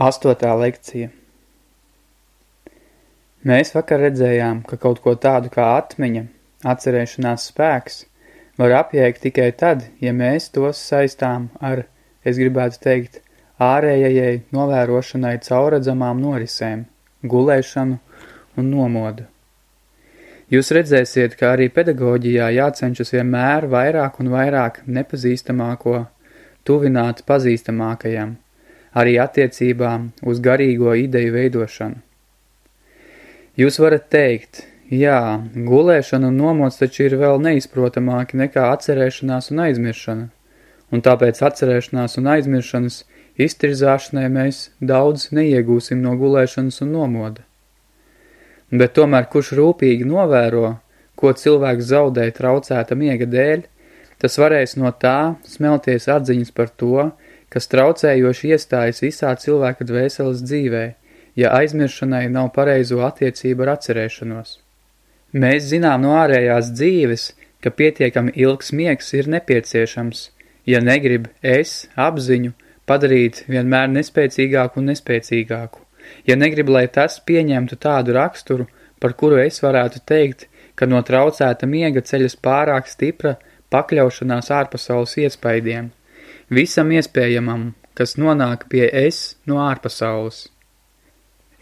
Astotā lekcija Mēs vakar redzējām, ka kaut ko tādu kā atmiņa, atcerēšanās spēks, var apjēgt tikai tad, ja mēs tos saistām ar, es gribētu teikt, ārējajai novērošanai cauradzamām norisēm, gulēšanu un nomodu. Jūs redzēsiet, ka arī pedagoģijā jācenšas vienmēr vairāk un vairāk nepazīstamāko tuvināt pazīstamākajam – arī attiecībām uz garīgo ideju veidošanu. Jūs varat teikt, jā, gulēšana un nomods taču ir vēl neizprotamāki nekā atcerēšanās un aizmiršana, un tāpēc atcerēšanās un aizmiršanas iztirzāšanai mēs daudz neiegūsim no gulēšanas un nomoda. Bet tomēr kurš rūpīgi novēro, ko cilvēks zaudē traucēta miega dēļ, tas varēs no tā smelties atziņas par to, kas traucējoši iestājas visā cilvēka dvēseles dzīvē, ja aizmiršanai nav pareizo attiecību ar atcerēšanos. Mēs zinām no ārējās dzīves, ka pietiekami ilgs miegs ir nepieciešams, ja negrib es, apziņu, padarīt vienmēr nespēcīgāku un nespēcīgāku, ja negrib, lai tas pieņemtu tādu raksturu, par kuru es varētu teikt, ka no traucēta miega ceļas pārāk stipra pakļaušanās ārpasaules iespaidiem – visam iespējamam, kas nonāk pie es no ārpasaules.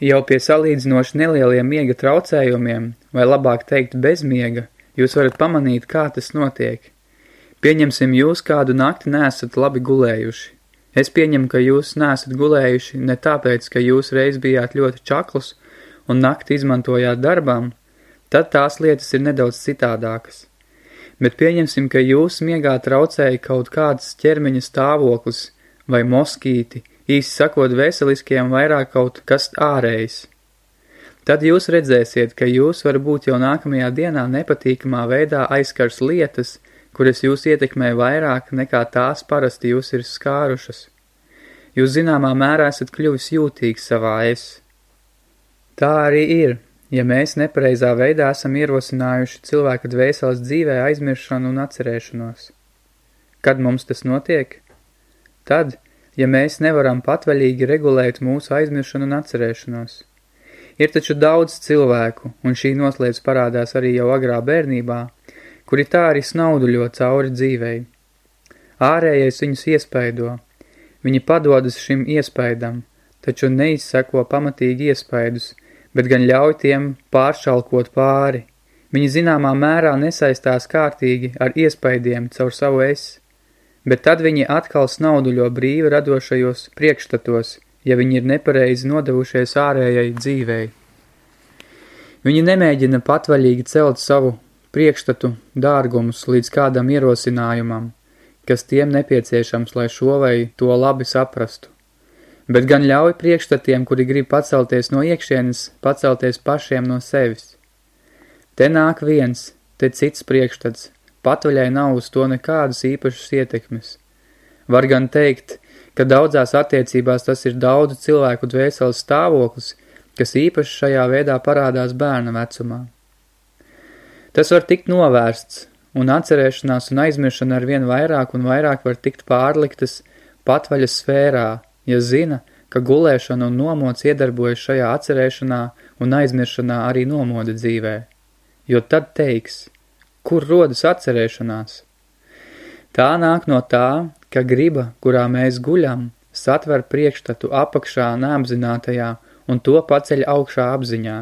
Jau pie salīdzinoši nelieliem miega traucējumiem, vai labāk teikt bezmiega, jūs varat pamanīt, kā tas notiek. Pieņemsim jūs kādu nakti nesat labi gulējuši. Es pieņemu, ka jūs nesat gulējuši ne tāpēc, ka jūs reiz bijāt ļoti čaklus un nakti izmantojāt darbām, tad tās lietas ir nedaudz citādākas bet pieņemsim, ka jūs miegā traucēja kaut kāds ķermeņa stāvoklis vai moskīti, īsi sakot veseliskiem vairāk kaut kas ārējs. Tad jūs redzēsiet, ka jūs varbūt jau nākamajā dienā nepatīkamā veidā aizskars lietas, kuras jūs ietekmē vairāk nekā tās parasti jūs ir skārušas. Jūs zināmā mērā esat kļuvis jūtīgs savā es. Tā arī ir, ja mēs nepareizā veidā esam ierosinājuši cilvēka dvēseles dzīvē aizmiršanu un atcerēšanos. Kad mums tas notiek? Tad, ja mēs nevaram patvaļīgi regulēt mūsu aizmiršanu un atcerēšanos. Ir taču daudz cilvēku, un šī noslēdz parādās arī jau agrā bērnībā, kuri tā arī snauduļo cauri dzīvei. Ārējais viņus iespaido, viņi padodas šim iespaidam, taču neizseko pamatīgi iespaidus – bet gan ļauj tiem pāršalkot pāri. Viņi zināmā mērā nesaistās kārtīgi ar iespaidiem caur savu es, bet tad viņi atkal snauduļo brīvi radošajos priekšstatos, ja viņi ir nepareizi nodevušies ārējai dzīvei. Viņi nemēģina patvaļīgi celt savu priekšstatu dārgumus līdz kādam ierosinājumam, kas tiem nepieciešams, lai šo vai to labi saprastu bet gan ļauj priekšstatiem, kuri grib pacelties no iekšienes, pacelties pašiem no sevis. Te nāk viens, te cits priekšstats, patvaļai nav uz to nekādas īpašas ietekmes. Var gan teikt, ka daudzās attiecībās tas ir daudzu cilvēku dvēseles stāvoklis, kas īpaši šajā veidā parādās bērna vecumā. Tas var tikt novērsts, un atcerēšanās un aizmiršana ar vien vairāk un vairāk var tikt pārliktas patvaļas sfērā, ja zina, ka gulēšana un nomods iedarbojas šajā atcerēšanā un aizmiršanā arī nomoda dzīvē, jo tad teiks, kur rodas atcerēšanās. Tā nāk no tā, ka griba, kurā mēs guļam, satver priekšstatu apakšā neapzinātajā un to paceļ augšā apziņā.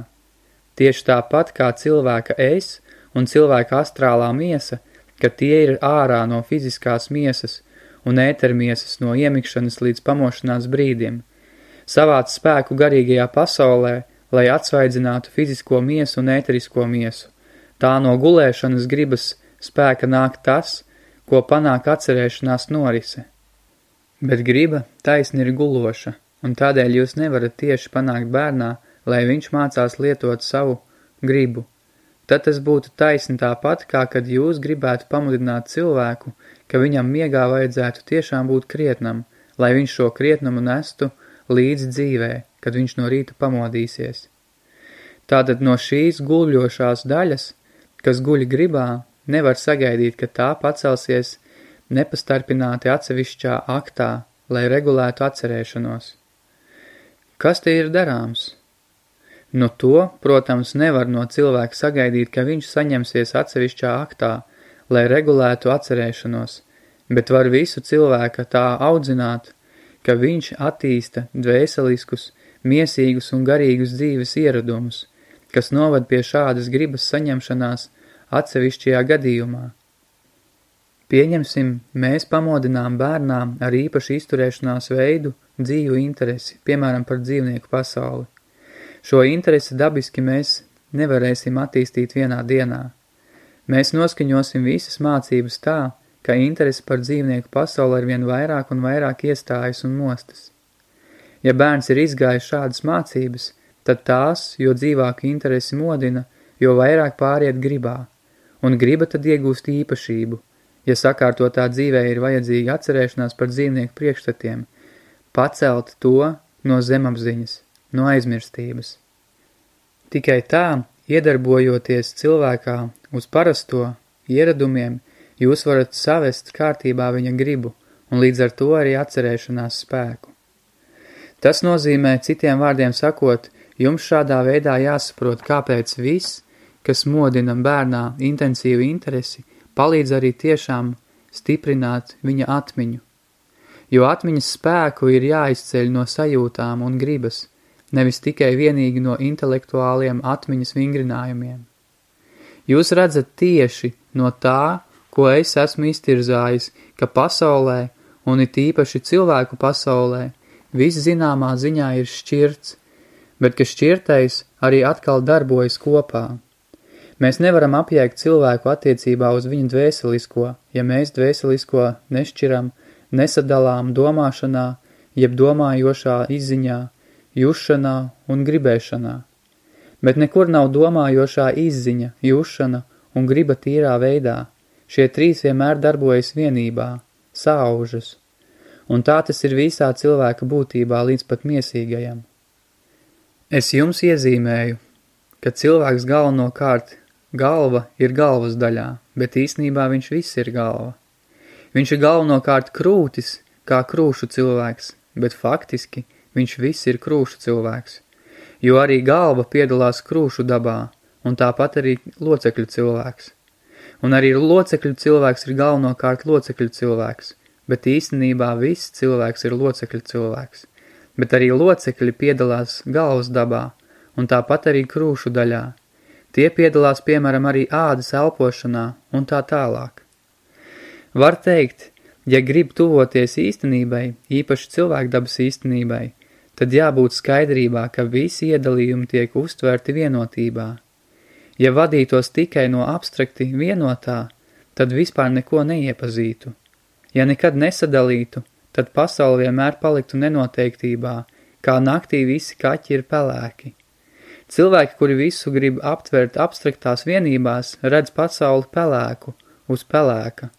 Tieši tāpat kā cilvēka es un cilvēka astrālā miesa, ka tie ir ārā no fiziskās miesas un ētermiesas no iemikšanas līdz pamošanās brīdim, savāc spēku garīgajā pasaulē, lai atsvaidzinātu fizisko miesu un ēterisko miesu. Tā no gulēšanas gribas spēka nāk tas, ko panāk atcerēšanās norise. Bet griba taisni ir guloša, un tādēļ jūs nevarat tieši panākt bērnā, lai viņš mācās lietot savu gribu. Tad tas būtu taisni tāpat, kā kad jūs gribētu pamudināt cilvēku, ka viņam miegā vajadzētu tiešām būt krietnam, lai viņš šo krietnumu nestu līdz dzīvē, kad viņš no rīta pamodīsies. Tātad no šīs guļošās daļas, kas guļ gribā, nevar sagaidīt, ka tā pacelsies nepastarpināti atsevišķā aktā, lai regulētu atcerēšanos. Kas te ir darāms? Nu to, protams, nevar no cilvēka sagaidīt, ka viņš saņemsies atsevišķā aktā, lai regulētu atcerēšanos, bet var visu cilvēka tā audzināt, ka viņš attīsta dvēseliskus, miesīgus un garīgus dzīves ieradumus, kas novad pie šādas gribas saņemšanās atsevišķajā gadījumā. Pieņemsim, mēs pamodinām bērnām ar īpašu izturēšanās veidu dzīvu interesi, piemēram par dzīvnieku pasauli. Šo interesi dabiski mēs nevarēsim attīstīt vienā dienā. Mēs noskaņosim visas mācības tā, ka interesi par dzīvnieku pasauli ar vien vairāk un vairāk iestājas un mostas. Ja bērns ir izgājis šādas mācības, tad tās, jo dzīvāku interesi modina, jo vairāk pāriet gribā, un griba tad iegūst īpašību, ja sakārtotā dzīvē ir vajadzīga atcerēšanās par dzīvnieku priekšstatiem, pacelt to no zemapziņas, no aizmirstības. Tikai tā, iedarbojoties cilvēkā uz parasto ieradumiem, jūs varat savest kārtībā viņa gribu un līdz ar to arī atcerēšanās spēku. Tas nozīmē, citiem vārdiem sakot, jums šādā veidā jāsaprot, kāpēc viss, kas modina bērnā intensīvu interesi, palīdz arī tiešām stiprināt viņa atmiņu. Jo atmiņas spēku ir jāizceļ no sajūtām un gribas – nevis tikai vienīgi no intelektuāliem atmiņas vingrinājumiem. Jūs redzat tieši no tā, ko es esmu iztirzājis, ka pasaulē, un it īpaši cilvēku pasaulē, viss zināmā ziņā ir šķirts, bet ka šķirtais arī atkal darbojas kopā. Mēs nevaram apjēgt cilvēku attiecībā uz viņu dvēselisko, ja mēs dvēselisko nešķiram, nesadalām domāšanā, jeb domājošā izziņā, jušanā un gribēšanā. Bet nekur nav domājošā izziņa, jušana un griba tīrā veidā. Šie trīs vienmēr darbojas vienībā, saužas. Un tā tas ir visā cilvēka būtībā līdz pat miesīgajam. Es jums iezīmēju, ka cilvēks galvenokārt galva ir galvas daļā, bet īsnībā viņš viss ir galva. Viņš ir galvenokārt krūtis, kā krūšu cilvēks, bet faktiski – viņš viss ir krūšu cilvēks, jo arī galva piedalās krūšu dabā, un tāpat arī locekļu cilvēks. Un arī locekļu cilvēks ir galvenokārt locekļu cilvēks, bet īstenībā viss cilvēks ir locekļu cilvēks. Bet arī locekļi piedalās galvas dabā, un tāpat arī krūšu daļā. Tie piedalās, piemēram, arī ādas elpošanā un tā tālāk. Var teikt, ja grib tuvoties īstenībai, īpaši cilvēkdabas īstenībai, tad jābūt skaidrībā, ka visi iedalījumi tiek uztverti vienotībā. Ja vadītos tikai no abstrakti vienotā, tad vispār neko neiepazītu. Ja nekad nesadalītu, tad pasauli vienmēr paliktu nenoteiktībā, kā naktī visi kaķi ir pelēki. Cilvēki, kuri visu grib aptvert abstraktās vienībās, redz pasauli pelēku, uz pelēka.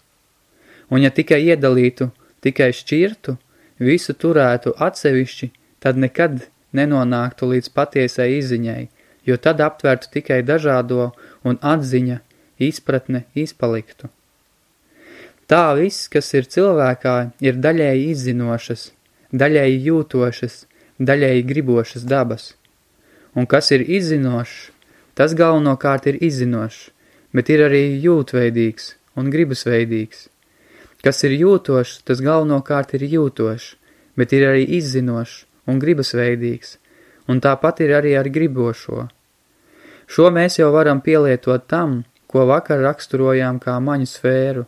Un ja tikai iedalītu, tikai šķirtu, visu turētu atsevišķi, tad nekad nenonāktu līdz patiesai izziņai, jo tad aptvertu tikai dažādo un atziņa, izpratne izpaliktu. Tā viss, kas ir cilvēkā, ir daļēji izzinošas, daļēji jūtošas, daļēji gribošas dabas. Un kas ir izzinošs, tas galvenokārt ir izzinošs, bet ir arī jūtveidīgs un gribasveidīgs. Kas ir jūtošs, tas galvenokārt ir jūtošs, bet ir arī izzinošs un gribasveidīgs, un tāpat ir arī ar gribošo. Šo mēs jau varam pielietot tam, ko vakar raksturojām kā maņu sfēru.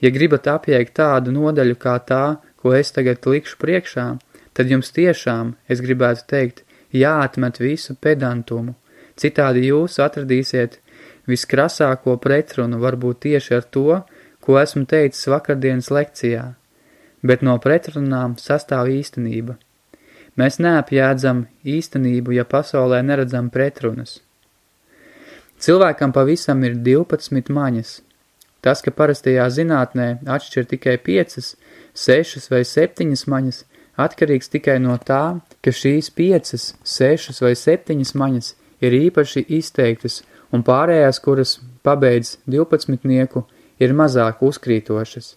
Ja gribat apjēgt tādu nodaļu kā tā, ko es tagad likšu priekšā, tad jums tiešām, es gribētu teikt, jāatmet visu pedantumu, citādi jūs atradīsiet viskrasāko pretrunu varbūt tieši ar to, ko esmu teicis vakardienas lekcijā, bet no pretrunām sastāv īstenība. Mēs neapjēdzam īstenību, ja pasaulē neredzam pretrunas. Cilvēkam pavisam ir 12 maņas. Tas, ka parastajā zinātnē atšķir tikai 5, 6 vai 7 maņas, atkarīgs tikai no tā, ka šīs 5, 6 vai 7 maņas ir īpaši izteiktas un pārējās, kuras pabeidz 12 nieku, ir mazāk uzkrītošas.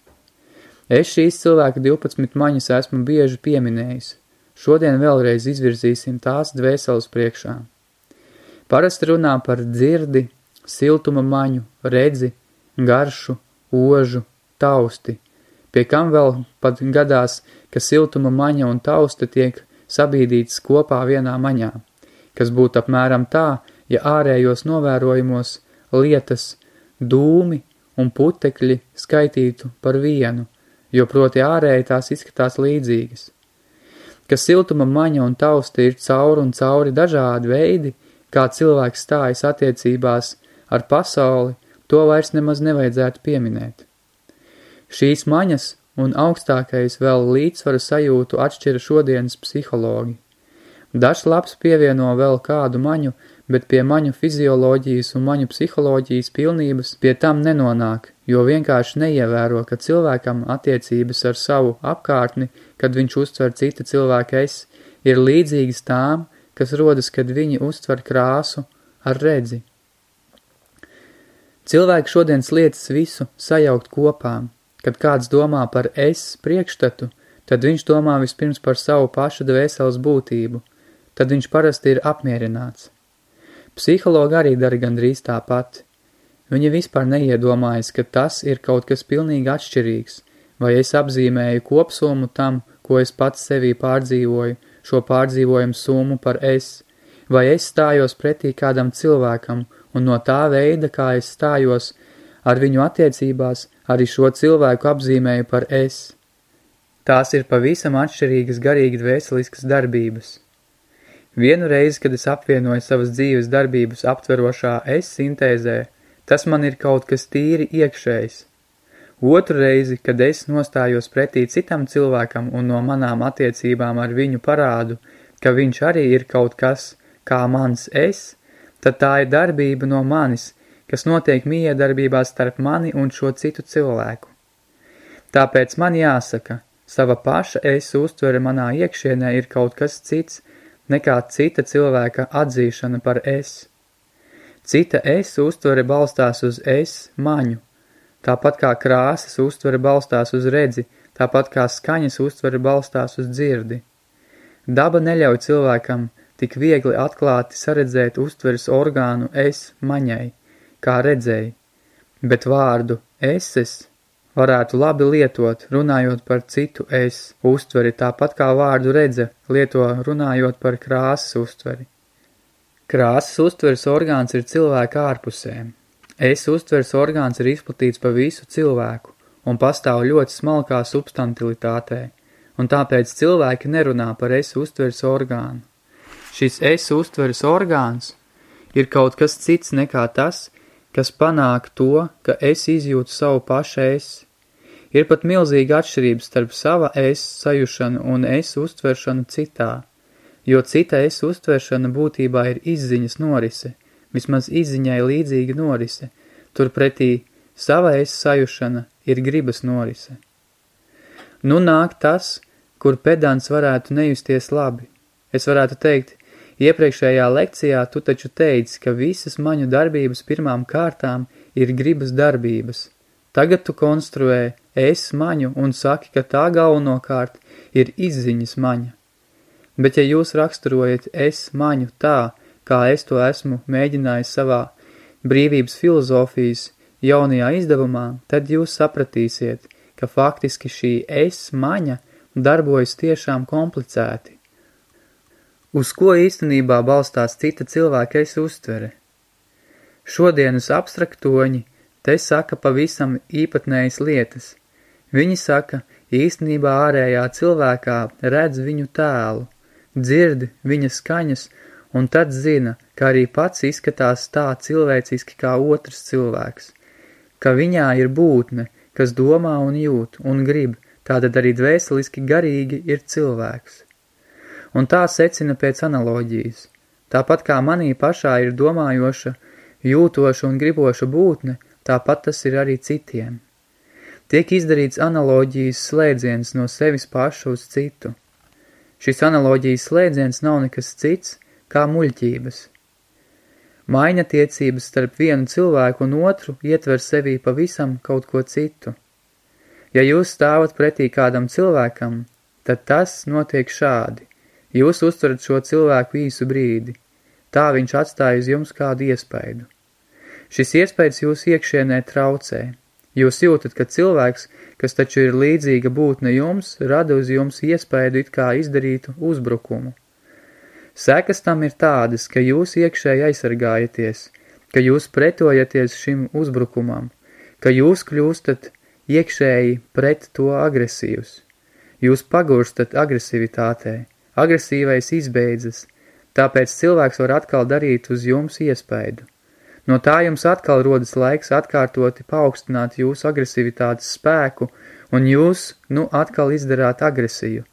Es šīs cilvēka 12 maņas esmu bieži pieminējis. Šodien vēlreiz izvirzīsim tās dvēseles priekšā. Parasti runā par dzirdi, siltuma maņu, redzi, garšu, ožu, tausti, pie kam vēl pat gadās, ka siltuma maņa un tausta tiek sabīdītas kopā vienā maņā, kas būtu apmēram tā, ja ārējos novērojumos lietas, dūmi un putekļi skaitītu par vienu, jo proti ārēji tās izskatās līdzīgas. Ka siltuma maņa un tausti ir cauri un cauri dažādi veidi, kā cilvēks stājas attiecībās ar pasauli, to vairs nemaz nevajadzētu pieminēt. Šīs maņas un augstākais vēl līdzsvaru sajūtu atšķira šodienas psihologi. Dažs labs pievieno vēl kādu maņu, bet pie maņu fizioloģijas un maņu psiholoģijas pilnības pie tam nenonāk, jo vienkārši neievēro, ka cilvēkam attiecības ar savu apkārtni, kad viņš uztver cita cilvēka es, ir līdzīgas tām, kas rodas, kad viņi uztver krāsu ar redzi. Cilvēki šodienas lietas visu sajaukt kopā. Kad kāds domā par es priekšstatu, tad viņš domā vispirms par savu pašu dvēseles būtību, tad viņš parasti ir apmierināts. Psihologi arī dara gandrīz tāpat. Viņi vispār neiedomājas, ka tas ir kaut kas pilnīgi atšķirīgs, vai es apzīmēju kopsumu tam, ko es pats sevī pārdzīvoju, šo pārdzīvojumu summu par es, vai es stājos pretī kādam cilvēkam, un no tā veida, kā es stājos ar viņu attiecībās, arī šo cilvēku apzīmēju par es. Tās ir pavisam atšķirīgas garīgi dvēseliskas darbības. Vienu reizi, kad es apvienoju savas dzīves darbības aptverošā es sintēzē, tas man ir kaut kas tīri iekšējs. Otru reizi, kad es nostājos pretī citam cilvēkam un no manām attiecībām ar viņu parādu, ka viņš arī ir kaut kas, kā mans es, tad tā ir darbība no manis, kas notiek miedarbībā starp mani un šo citu cilvēku. Tāpēc man jāsaka, sava paša es uztvere manā iekšienē ir kaut kas cits, nekā cita cilvēka atzīšana par es. Cita es uztvere balstās uz es maņu, tāpat kā krāsas uztvere balstās uz redzi, tāpat kā skaņas uztvere balstās uz dzirdi. Daba neļauj cilvēkam tik viegli atklāti saredzēt uztveres orgānu es maņai, kā redzēji, bet vārdu eses varētu labi lietot, runājot par citu es uztveri, tāpat kā vārdu redze lieto runājot par krāsas uztveri. Krāsas uztveres orgāns ir cilvēka ārpusē. Es uztveres orgāns ir izplatīts pa visu cilvēku un pastāv ļoti smalkā substantilitātē, un tāpēc cilvēki nerunā par es uztveres orgānu. Šis es uztveres orgāns ir kaut kas cits nekā tas, kas panāk to, ka es izjūtu savu pašu es. Ir pat milzīga atšķirība starp sava es sajušanu un es uztveršanu citā, jo cita es uztveršana būtībā ir izziņas norise, vismaz izziņai līdzīga norise, turpretī sava es sajušana ir gribas norise. Nu nāk tas, kur pedants varētu nejusties labi. Es varētu teikt, Iepriekšējā lekcijā tu taču teici, ka visas maņu darbības pirmām kārtām ir gribas darbības. Tagad tu konstruē es maņu un saki, ka tā galvenokārt ir izziņas maņa. Bet ja jūs raksturojat es maņu tā, kā es to esmu mēģinājis savā brīvības filozofijas jaunajā izdevumā, tad jūs sapratīsiet, ka faktiski šī es maņa darbojas tiešām komplicēti. Uz ko īstenībā balstās cita cilvēka es uztvere? Šodienas abstraktoņi te saka pavisam īpatnējas lietas. Viņi saka, īstenībā ārējā cilvēkā redz viņu tēlu, dzird viņa skaņas un tad zina, ka arī pats izskatās tā cilvēciski kā otrs cilvēks, ka viņā ir būtne, kas domā un jūt un grib, tātad arī dvēseliski garīgi ir cilvēks un tā secina pēc analoģijas. Tāpat kā manī pašā ir domājoša, jūtoša un griboša būtne, tāpat tas ir arī citiem. Tiek izdarīts analoģijas slēdziens no sevis paša uz citu. Šis analoģijas slēdziens nav nekas cits kā muļķības. Maiņa tiecības starp vienu cilvēku un otru ietver sevī pavisam kaut ko citu. Ja jūs stāvat pretī kādam cilvēkam, tad tas notiek šādi. Jūs uztverat šo cilvēku īsu brīdi. Tā viņš atstāja uz jums kādu iespaidu. Šis iespējas jūs iekšienē traucē. Jūs jūtat, ka cilvēks, kas taču ir līdzīga būtne jums, rada uz jums iespēju it kā izdarītu uzbrukumu. Sekas tam ir tādas, ka jūs iekšēji aizsargājaties, ka jūs pretojaties šim uzbrukumam, ka jūs kļūstat iekšēji pret to agresīvs. Jūs pagurstat agresivitātē, agresīvais izbeidzas, tāpēc cilvēks var atkal darīt uz jums iespaidu. No tā jums atkal rodas laiks atkārtoti paaugstināt jūsu agresivitātes spēku, un jūs, nu, atkal izdarāt agresiju.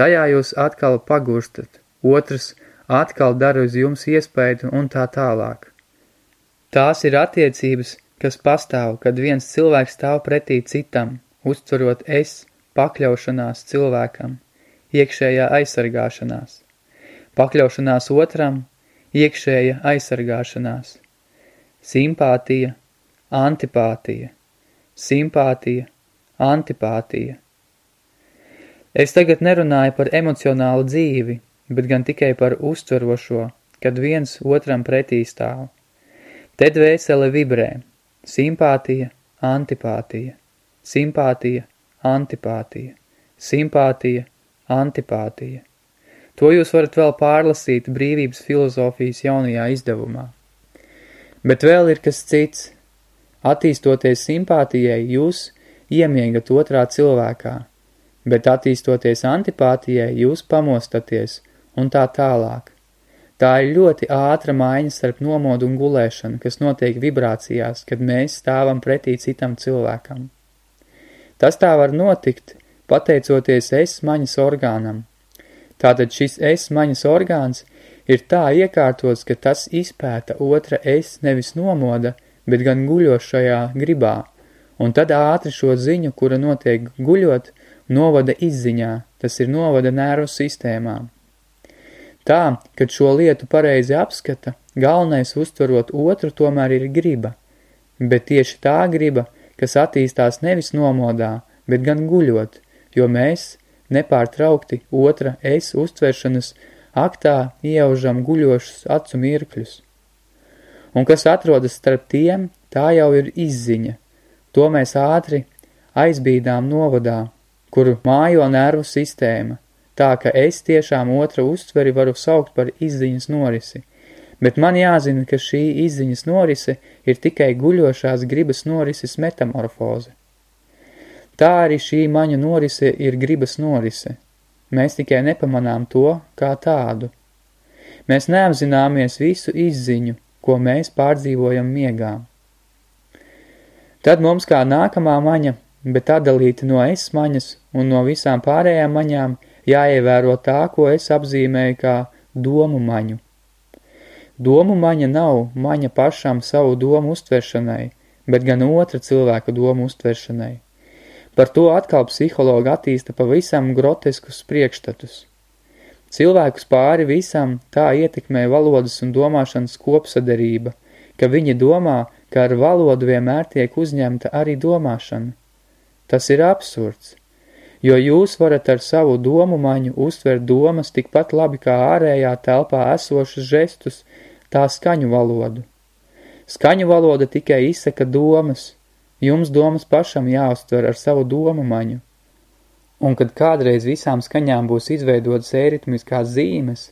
Tajā jūs atkal pagurstat, otrs atkal dara uz jums iespēju un tā tālāk. Tās ir attiecības, kas pastāv, kad viens cilvēks stāv pretī citam, uztverot es, pakļaušanās cilvēkam, iekšējā aizsargāšanās. Pakļaušanās otram, iekšēja aizsargāšanās simpātija, antipātija, simpātija, antipātija. Es tagad nerunāju par emocionālu dzīvi, bet gan tikai par uztverošo, kad viens otram pretī stāv. Te dvēsele vibrē, simpātija, antipātija, simpātija, antipātija, simpātija, antipātija. To jūs varat vēl pārlasīt brīvības filozofijas jaunajā izdevumā. Bet vēl ir kas cits. Attīstoties simpātijai, jūs iemiegat otrā cilvēkā, bet attīstoties antipātijai, jūs pamostaties un tā tālāk. Tā ir ļoti ātra maiņa starp nomodu un gulēšanu, kas notiek vibrācijās, kad mēs stāvam pretī citam cilvēkam. Tas tā var notikt, pateicoties es maņas orgānam. Tātad šis es maņas orgāns – ir tā iekārtots, ka tas izpēta otra es nevis nomoda, bet gan guļošajā gribā, un tad ātri šo ziņu, kura notiek guļot, novada izziņā, tas ir novada nervu sistēmā. Tā, kad šo lietu pareizi apskata, galvenais uztverot otru tomēr ir griba, bet tieši tā griba, kas attīstās nevis nomodā, bet gan guļot, jo mēs nepārtraukti otra es uztveršanas aktā ieužam guļošus acu mirkļus. Un kas atrodas starp tiem, tā jau ir izziņa. To mēs ātri aizbīdām novadā, kuru mājo nervu sistēma, tā ka es tiešām otra uztveri varu saukt par izziņas norisi. Bet man jāzina, ka šī izziņas norise ir tikai guļošās gribas norises metamorfoze. Tā arī šī maņu norise ir gribas norise – Mēs tikai nepamanām to kā tādu. Mēs neapzināmies visu izziņu, ko mēs pārdzīvojam miegā. Tad mums kā nākamā maņa, bet atdalīta no es maņas un no visām pārējām maņām, jāievēro tā, ko es apzīmēju kā domu maņu. Domu maņa nav maņa pašām savu domu uztveršanai, bet gan otra cilvēka domu uztveršanai. Par to atkal psihologi attīsta pavisam groteskus priekšstatus. Cilvēkus pāri visam tā ietekmē valodas un domāšanas kopsaderība, ka viņi domā, ka ar valodu vienmēr tiek uzņemta arī domāšana. Tas ir absurds, jo jūs varat ar savu domu maņu uztvert domas tikpat labi kā ārējā telpā esošas žestus, tā skaņu valodu. Skaņu valoda tikai izsaka domas, Jums domas pašam jāuztver ar savu domu maņu. Un kad kādreiz visām skaņām būs izveidotas ēritmiskās zīmes,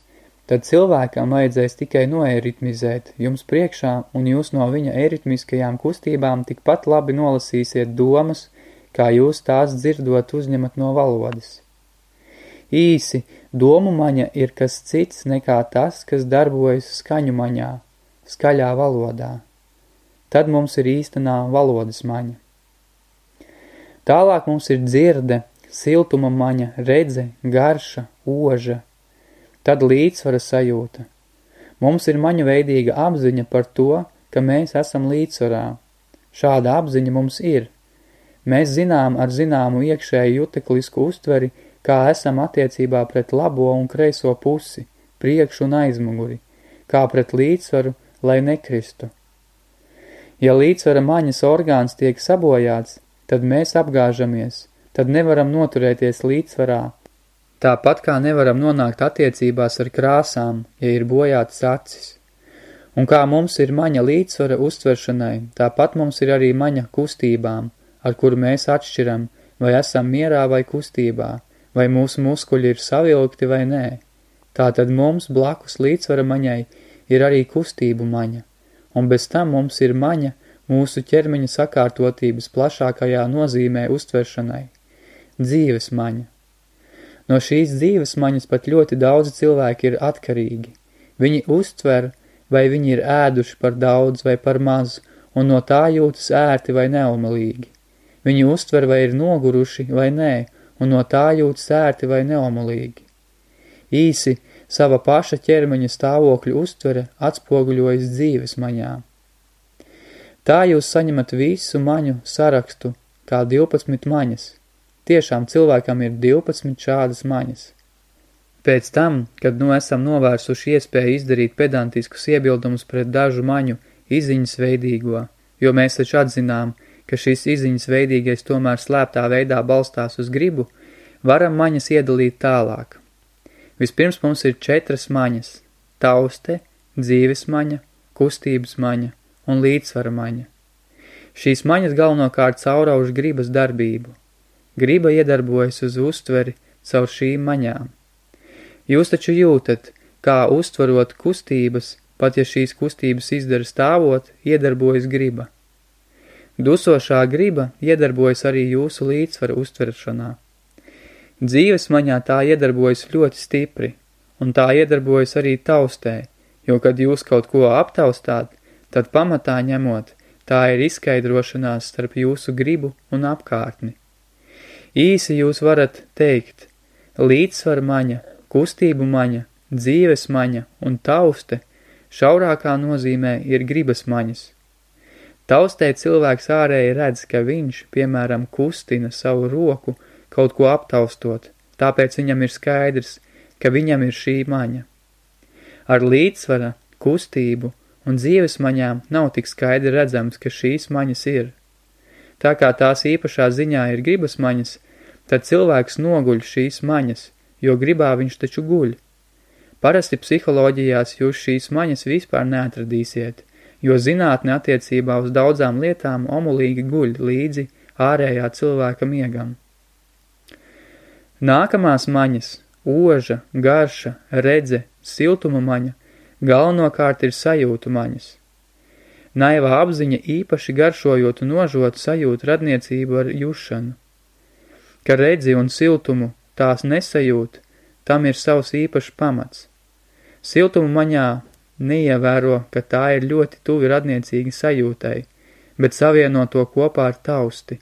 tad cilvēkam vajadzēs tikai noēritmizēt jums priekšā, un jūs no viņa ēritmiskajām kustībām tikpat labi nolasīsiet domas, kā jūs tās dzirdot uzņemat no valodas. Īsi, domu maņa ir kas cits nekā tas, kas darbojas skaņu maņā, skaļā valodā. Tad mums ir īstenā valodas maņa. Tālāk mums ir dzirde, siltuma maņa, redze, garša, oža. Tad līdzsvara sajūta. Mums ir maņa veidīga apziņa par to, ka mēs esam līdzsvarā. Šāda apziņa mums ir. Mēs zinām ar zināmu iekšēju juteklisku uztveri, kā esam attiecībā pret labo un kreiso pusi, priekšu un aizmuguri, kā pret līdzsvaru, lai nekristu. Ja līdzsvara maņas orgāns tiek sabojāts, tad mēs apgāžamies, tad nevaram noturēties līdzsvarā. Tāpat kā nevaram nonākt attiecībās ar krāsām, ja ir bojātas acis. Un kā mums ir maņa līdzsvara uztveršanai, tāpat mums ir arī maņa kustībām, ar kuru mēs atšķiram, vai esam mierā vai kustībā, vai mūsu muskuļi ir savilkti vai nē. Tātad mums blakus līdzsvara maņai ir arī kustību maņa, un bez tam mums ir maņa mūsu ķermeņa sakārtotības plašākajā nozīmē uztveršanai – dzīves maņa. No šīs dzīves maņas pat ļoti daudzi cilvēki ir atkarīgi. Viņi uztver, vai viņi ir ēduši par daudz vai par maz, un no tā jūtas ērti vai neomalīgi. Viņi uztver, vai ir noguruši vai nē, un no tā jūtas ērti vai neomalīgi. Īsi, sava paša ķermeņa stāvokļu uztvere atspoguļojas dzīves maņā. Tā jūs saņemat visu maņu sarakstu, kā 12 maņas. Tiešām cilvēkam ir 12 šādas maņas. Pēc tam, kad nu esam novērsuši iespēju izdarīt pedantiskus iebildumus pret dažu maņu iziņas veidīgo, jo mēs taču atzinām, ka šis iziņas veidīgais tomēr slēptā veidā balstās uz gribu, varam maņas iedalīt tālāk. Vispirms mums ir četras maņas – tauste, dzīves maņa, kustības maņa un līdzsvara maņa. Šīs maņas galvenokārt caurauž gribas darbību. Griba iedarbojas uz uztveri caur šīm maņām. Jūs taču jūtat, kā uztvarot kustības, pat ja šīs kustības izdara stāvot, iedarbojas griba. Dusošā griba iedarbojas arī jūsu līdzsvara uztveršanā. Dzīves maņā tā iedarbojas ļoti stipri, un tā iedarbojas arī taustē, jo, kad jūs kaut ko aptaustāt, tad pamatā ņemot, tā ir izskaidrošanās starp jūsu gribu un apkārtni. Īsi jūs varat teikt, līdzsvar maņa, kustību maņa, dzīves maņa un tauste šaurākā nozīmē ir gribas maņas. Taustē cilvēks ārēji redz, ka viņš, piemēram, kustina savu roku, kaut ko aptaustot, tāpēc viņam ir skaidrs, ka viņam ir šī maņa. Ar līdzsvara, kustību un dzīves maņām nav tik skaidri redzams, ka šīs maņas ir. Tā kā tās īpašā ziņā ir gribas maņas, tad cilvēks noguļ šīs maņas, jo gribā viņš taču guļ. Parasti psiholoģijās jūs šīs maņas vispār neatradīsiet – jo zinātne attiecībā uz daudzām lietām omulīgi guļ līdzi ārējā cilvēka miegam. Nākamās maņas – oža, garša, redze, siltuma maņa – galvenokārt ir sajūtu maņas. Naivā apziņa īpaši garšojot un nožot sajūt radniecību ar jušanu. Ka redzi un siltumu tās nesajūt, tam ir savs īpašs pamats. Siltumu maņā neievēro, ka tā ir ļoti tuvi radniecīgi sajūtai, bet savieno to kopā ar tausti.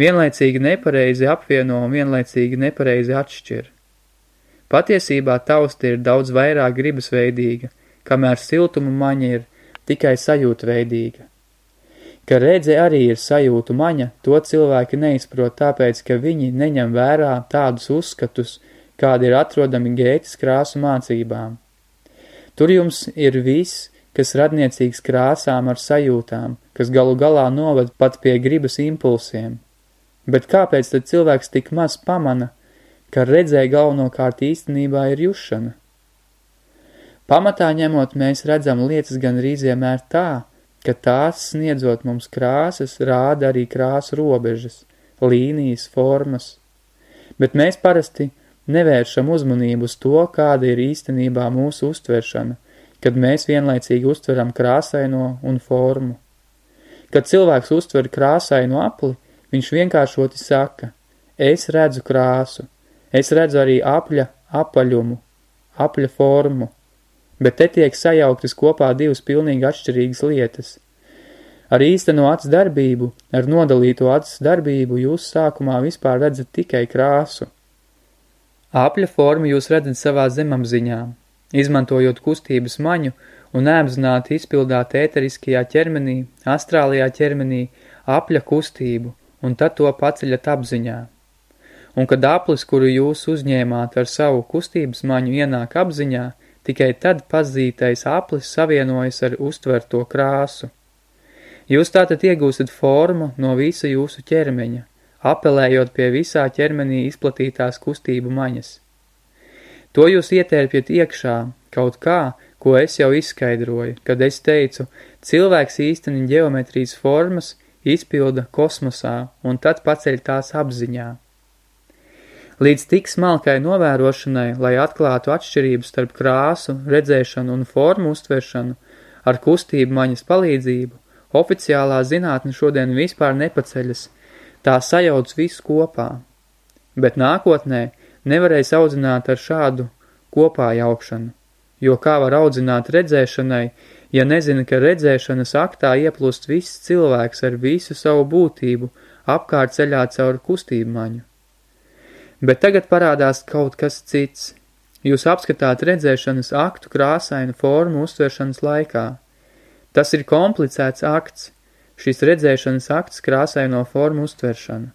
Vienlaicīgi nepareizi apvieno un vienlaicīgi nepareizi atšķir. Patiesībā tausti ir daudz vairāk gribas veidīga, kamēr siltuma maņa ir tikai sajūta veidīga. Ka redze arī ir sajūtu maņa, to cilvēki neizprot tāpēc, ka viņi neņem vērā tādus uzskatus, kādi ir atrodami gētas krāsu mācībām. Tur jums ir viss, kas radniecīgs krāsām ar sajūtām, kas galu galā novad pat pie gribas impulsiem. Bet kāpēc tad cilvēks tik maz pamana, ka redzēja galvenokārt īstenībā ir jušana? Pamatā ņemot, mēs redzam lietas gan rīziemēr tā, ka tās sniedzot mums krāsas, rāda arī krāsu robežas, līnijas, formas. Bet mēs parasti Nevēršam uzmanību uz to, kāda ir īstenībā mūsu uztveršana, kad mēs vienlaicīgi uztveram krāsaino un formu. Kad cilvēks uztver krāsainu apli, viņš vienkāršoti saka, es redzu krāsu, es redzu arī apļa apaļumu, apļa formu, bet te tiek sajauktas kopā divas pilnīgi atšķirīgas lietas. Ar īsteno acs darbību, ar nodalīto acs darbību jūs sākumā vispār redzat tikai krāsu. Apļa formu jūs redzat savā zemapziņā, izmantojot kustības maņu un neapzināti izpildāt ēteriskajā ķermenī, astrālajā ķermenī, apļa kustību, un tad to paceļat apziņā. Un kad aplis, kuru jūs uzņēmāt ar savu kustības maņu ienāk apziņā, tikai tad pazītais aplis savienojas ar uztverto krāsu. Jūs tātad iegūstat formu no visa jūsu ķermeņa, apelējot pie visā ķermenī izplatītās kustību maņas. To jūs ietērpjat iekšā, kaut kā, ko es jau izskaidroju, kad es teicu, cilvēks īsteni ģeometrijas formas izpilda kosmosā un tad paceļ tās apziņā. Līdz tik smalkai novērošanai, lai atklātu atšķirības starp krāsu, redzēšanu un formu uztveršanu, ar kustību maņas palīdzību, oficiālā zinātne šodien vispār nepaceļas, tā sajauc visu kopā. Bet nākotnē nevarēs audzināt ar šādu kopā jaukšanu, jo kā var audzināt redzēšanai, ja nezina, ka redzēšanas aktā ieplūst viss cilvēks ar visu savu būtību, apkārt ceļā caur kustību maņu. Bet tagad parādās kaut kas cits. Jūs apskatāt redzēšanas aktu krāsainu formu uztveršanas laikā. Tas ir komplicēts akts, šis redzēšanas akts krāsaino formu uztveršana.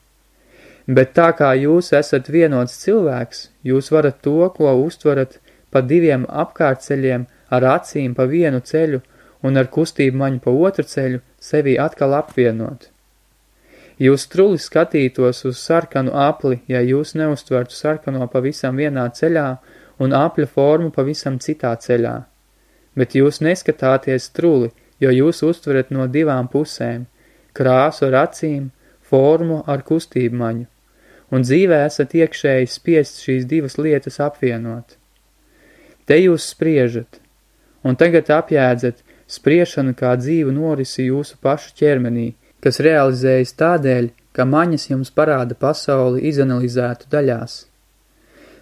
Bet tā kā jūs esat vienots cilvēks, jūs varat to, ko uztverat pa diviem apkārtceļiem, ar acīm pa vienu ceļu un ar kustību maņu pa otru ceļu, sevi atkal apvienot. Jūs truli skatītos uz sarkanu apli, ja jūs neuztvertu sarkano pavisam vienā ceļā un apļa formu pavisam citā ceļā. Bet jūs neskatāties truli, jo jūs uztverat no divām pusēm – krāsu ar acīm, formu ar kustību maņu, un dzīvē esat iekšēji spiest šīs divas lietas apvienot. Te jūs spriežat, un tagad apjēdzat spriešanu kā dzīvu norisi jūsu pašu ķermenī, kas realizējas tādēļ, ka maņas jums parāda pasauli izanalizētu daļās.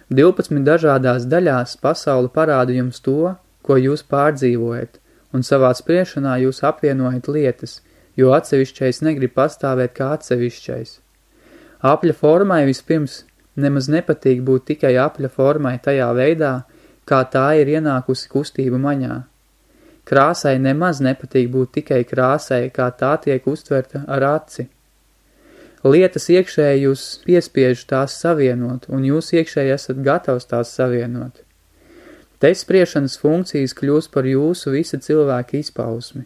12 dažādās daļās pasauli parāda jums to, ko jūs pārdzīvojat, un savā spriešanā jūs apvienojat lietas, jo atsevišķais negrib pastāvēt kā atsevišķais. Apļa formai vispirms nemaz nepatīk būt tikai apļa formai tajā veidā, kā tā ir ienākusi kustība maņā. Krāsai nemaz nepatīk būt tikai krāsai, kā tā tiek uztverta ar aci. Lietas iekšēji jūs piespiež tās savienot, un jūs iekšēji esat gatavs tās savienot. Te spriešanas funkcijas kļūs par jūsu visa cilvēka izpausmi.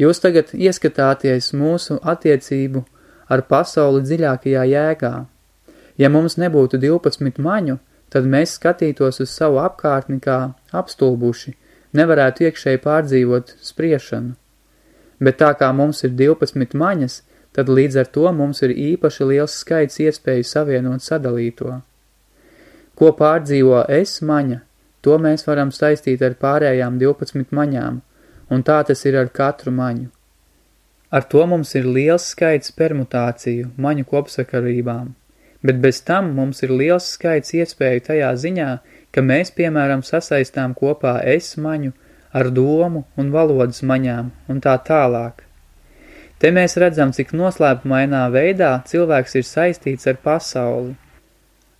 Jūs tagad ieskatāties mūsu attiecību ar pasauli dziļākajā jēgā. Ja mums nebūtu 12 maņu, tad mēs skatītos uz savu apkārtni kā apstulbuši, nevarētu iekšēji pārdzīvot spriešanu. Bet tā kā mums ir 12 maņas, tad līdz ar to mums ir īpaši liels skaits iespēju savienot sadalīto. Ko pārdzīvo es maņa, to mēs varam saistīt ar pārējām 12 maņām, un tā tas ir ar katru maņu. Ar to mums ir liels skaits permutāciju, maņu kopsakarībām, bet bez tam mums ir liels skaits iespēju tajā ziņā, ka mēs, piemēram, sasaistām kopā es maņu ar domu un valodas maņām un tā tālāk. Te mēs redzam, cik noslēpumainā veidā cilvēks ir saistīts ar pasauli.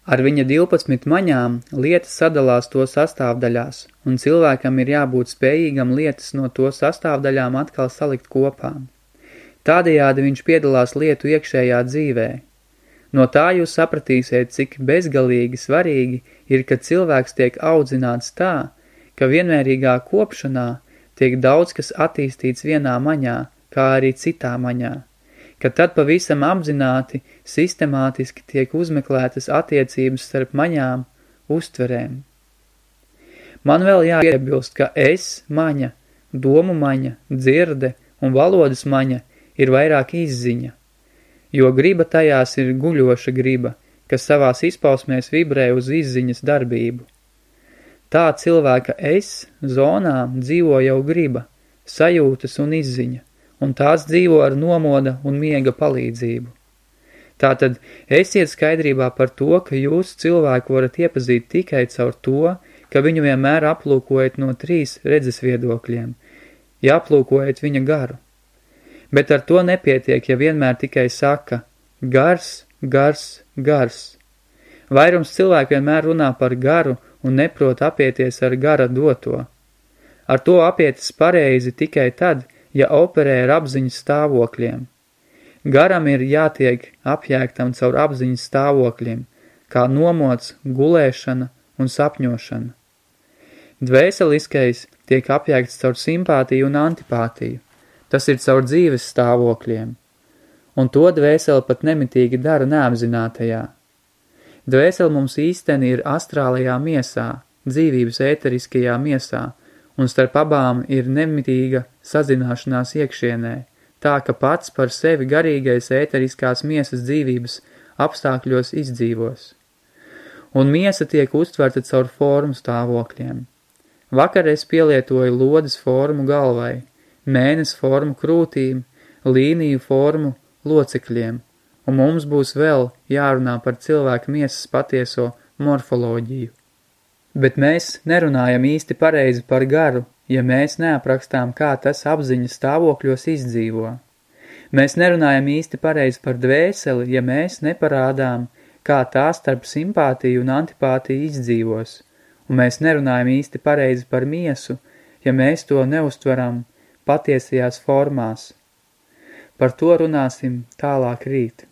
Ar viņa 12 maņām lietas sadalās to sastāvdaļās, un cilvēkam ir jābūt spējīgam lietas no to sastāvdaļām atkal salikt kopā. Tādējādi viņš piedalās lietu iekšējā dzīvē, No tā jūs sapratīsiet, cik bezgalīgi svarīgi ir, ka cilvēks tiek audzināts tā, ka vienmērīgā kopšanā tiek daudz kas attīstīts vienā maņā, kā arī citā maņā, ka tad pavisam apzināti, sistemātiski tiek uzmeklētas attiecības starp maņām, uztverēm. Man vēl jāiebilst, ka es maņa, domu maņa, dzirde un valodas maņa ir vairāk izziņa jo griba tajās ir guļoša griba, kas savās izpausmēs vibrē uz izziņas darbību. Tā cilvēka es zonā dzīvo jau griba, sajūtas un izziņa, un tās dzīvo ar nomoda un miega palīdzību. Tātad esiet skaidrībā par to, ka jūs cilvēku varat iepazīt tikai caur to, ka viņu vienmēr aplūkojat no trīs redzes viedokļiem, ja aplūkojat viņa garu. Bet ar to nepietiek, ja vienmēr tikai saka gars, gars, gars. Vairums cilvēku vienmēr runā par garu un neprot apieties ar gara doto. Ar to apietas pareizi tikai tad, ja operē ar apziņas stāvokļiem. Garam ir jātiek apjēgtam caur apziņas stāvokļiem, kā nomots, gulēšana un sapņošana. Dvēseliskais tiek apjēgts caur simpātiju un antipātiju. Tas ir caur dzīves stāvokļiem. un to dvēseli pat nemitīgi dara neapzinātajā. Dvēseli mums īsteni ir astrālajā miesā, dzīvības ēteriskajā miesā, un starp abām ir nemitīga sazināšanās iekšienē, tā ka pats par sevi garīgais ēteriskās miesas dzīvības apstākļos izdzīvos. Un miesa tiek uztverta caur formu stāvokļiem. Vakar es pielietoju lodes formu galvai, mēnes formu krūtīm, līniju formu locekļiem, un mums būs vēl jārunā par cilvēku miesas patieso morfoloģiju. Bet mēs nerunājam īsti pareizi par garu, ja mēs neaprakstām, kā tas apziņas stāvokļos izdzīvo. Mēs nerunājam īsti pareizi par dvēseli, ja mēs neparādām, kā tā starp simpātiju un antipātiju izdzīvos, un mēs nerunājam īsti pareizi par miesu, ja mēs to neustveram patiesajās formās. Par to runāsim tālāk rīt.